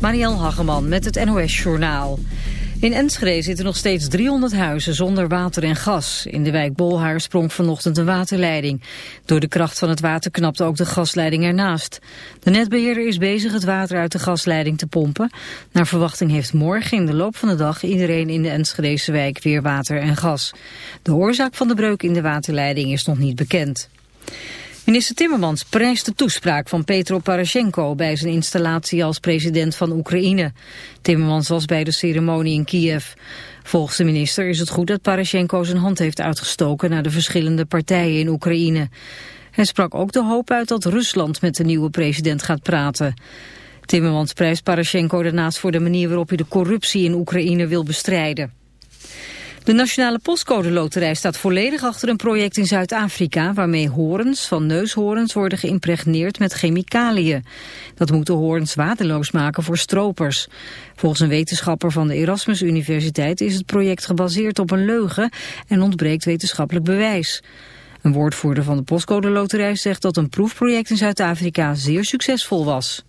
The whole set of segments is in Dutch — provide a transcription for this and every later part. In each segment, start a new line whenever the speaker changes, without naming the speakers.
Marielle Hageman met het NOS Journaal. In Enschede zitten nog steeds 300 huizen zonder water en gas. In de wijk Bolhaar sprong vanochtend een waterleiding. Door de kracht van het water knapte ook de gasleiding ernaast. De netbeheerder is bezig het water uit de gasleiding te pompen. Naar verwachting heeft morgen in de loop van de dag iedereen in de Enschedese wijk weer water en gas. De oorzaak van de breuk in de waterleiding is nog niet bekend. Minister Timmermans prijst de toespraak van Petro Poroshenko bij zijn installatie als president van Oekraïne. Timmermans was bij de ceremonie in Kiev. Volgens de minister is het goed dat Poroshenko zijn hand heeft uitgestoken naar de verschillende partijen in Oekraïne. Hij sprak ook de hoop uit dat Rusland met de nieuwe president gaat praten. Timmermans prijst Poroshenko daarnaast voor de manier waarop hij de corruptie in Oekraïne wil bestrijden. De Nationale Postcode Loterij staat volledig achter een project in Zuid-Afrika... waarmee horens van neushoorns worden geïmpregneerd met chemicaliën. Dat moet de hoorns waardeloos maken voor stropers. Volgens een wetenschapper van de Erasmus Universiteit... is het project gebaseerd op een leugen en ontbreekt wetenschappelijk bewijs. Een woordvoerder van de Postcode Loterij zegt dat een proefproject in Zuid-Afrika zeer succesvol was.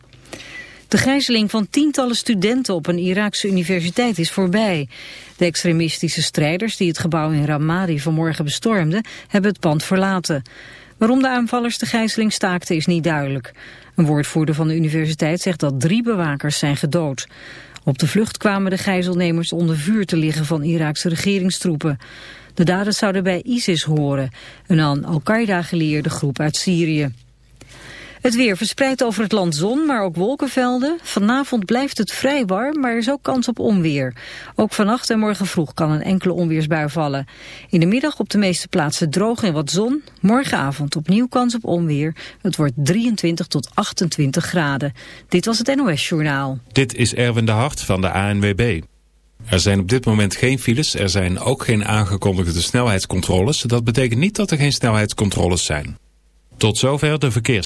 De gijzeling van tientallen studenten op een Iraakse universiteit is voorbij. De extremistische strijders die het gebouw in Ramadi vanmorgen bestormden, hebben het pand verlaten. Waarom de aanvallers de gijzeling staakten is niet duidelijk. Een woordvoerder van de universiteit zegt dat drie bewakers zijn gedood. Op de vlucht kwamen de gijzelnemers onder vuur te liggen van Iraakse regeringstroepen. De daders zouden bij ISIS horen, een aan Al-Qaeda geleerde groep uit Syrië. Het weer verspreidt over het land zon, maar ook wolkenvelden. Vanavond blijft het vrij warm, maar er is ook kans op onweer. Ook vannacht en morgen vroeg kan een enkele onweersbui vallen. In de middag op de meeste plaatsen droog en wat zon. Morgenavond opnieuw kans op onweer. Het wordt 23 tot 28 graden. Dit was het NOS Journaal.
Dit is Erwin de Hart van de ANWB. Er zijn op dit moment geen files, er zijn ook geen aangekondigde snelheidscontroles. Dat betekent niet dat er geen snelheidscontroles zijn. Tot zover de verkeers.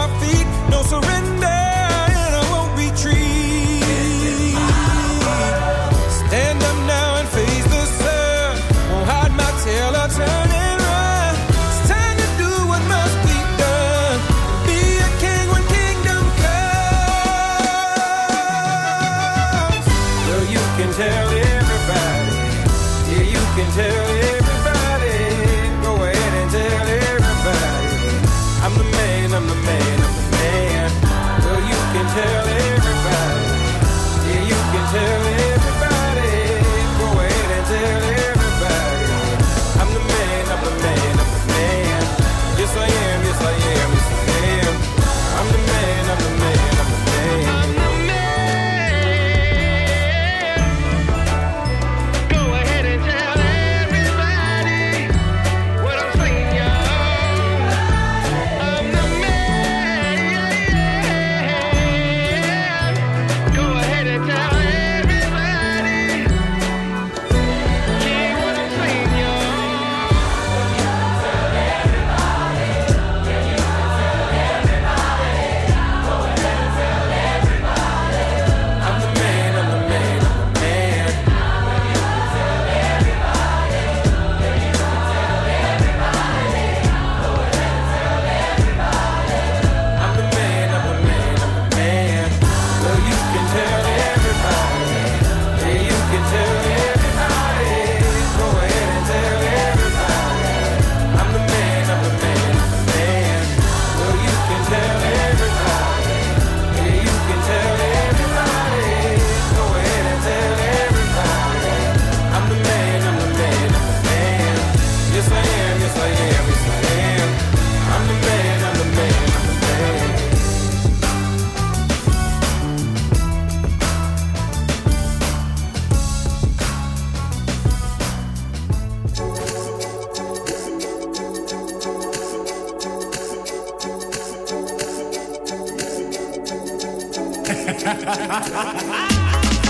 cemetery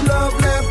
Love left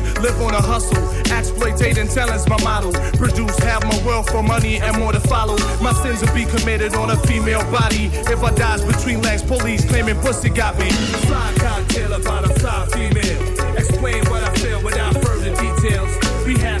live on a hustle, exploitating talent's my model. Produce half my wealth for money and more to follow. My sins will be committed on a female body. If I dies between legs, police claiming pussy got me. Fly cocktail about a fly female. Explain what I feel without further details. We had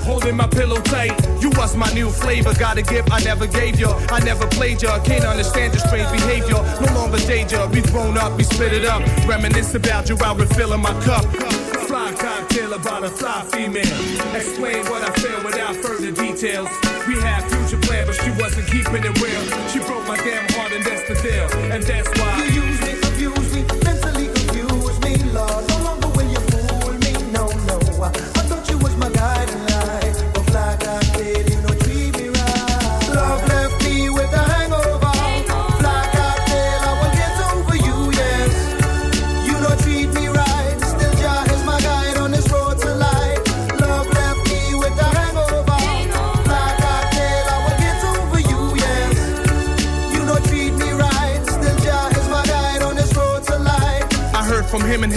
holding my pillow tight. You was my new flavor. Got a gift I never gave you. I never played you. Can't understand your strange behavior. No longer danger. We grown up, we split it up. Reminisce about you while refilling my cup. Fly cocktail about a fly female. Explain what I feel without further details. We had future plans, but she wasn't keeping it real. She broke my damn heart, and that's the deal. And that's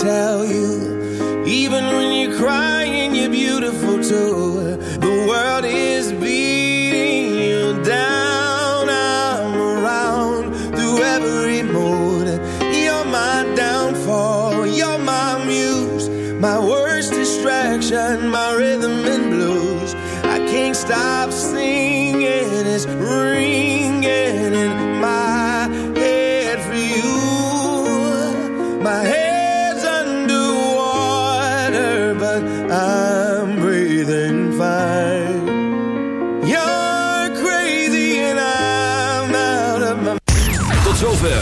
tell you, even when you're crying, you're beautiful too.